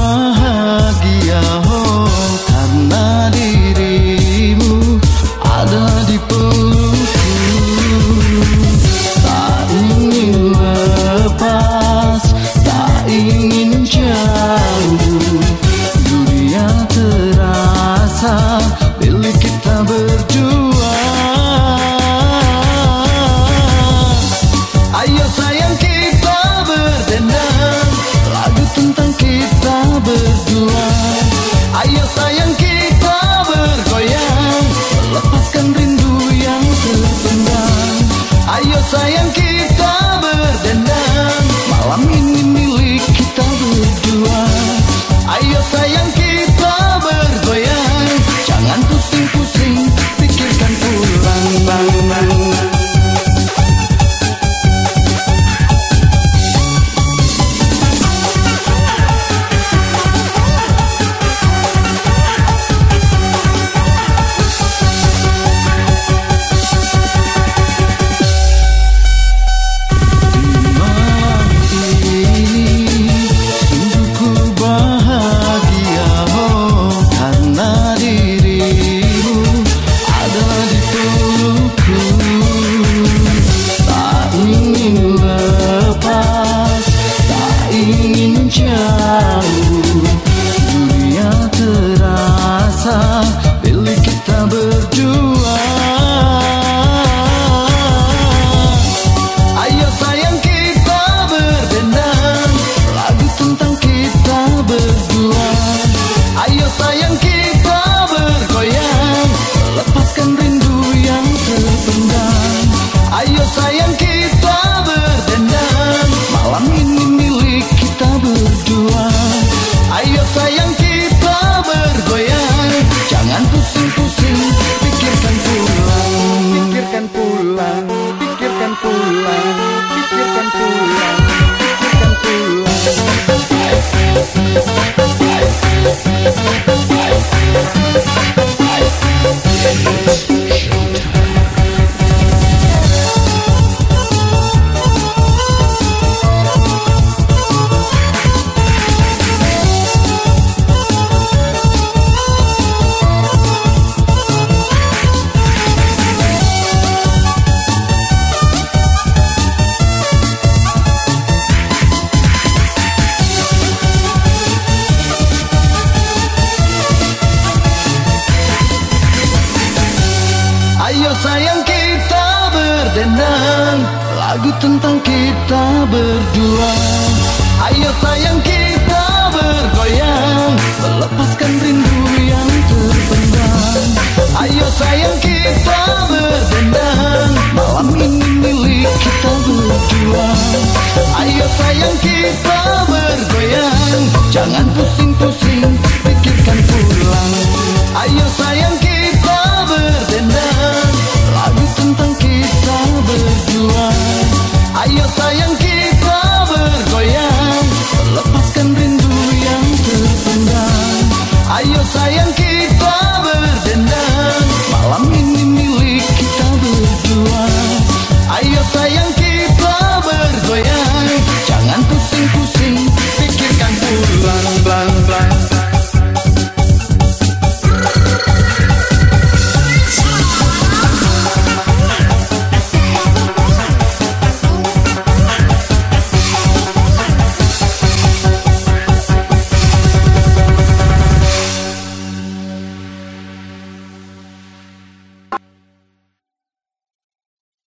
bahagia oh karena dirimu adalah di pelukku tak ingin lepas tak ingin jauh. Dunia terasa bila kita ber Ayo Lagu tentang kita berdua. Ayo sayang kita bergoyang Melepaskan rindu yang terpendam. Ayo sayang kita berdendang Malam ini milik kita berdua. Ayo sayang kita bergoyang Jangan pusing Ayos sayang ki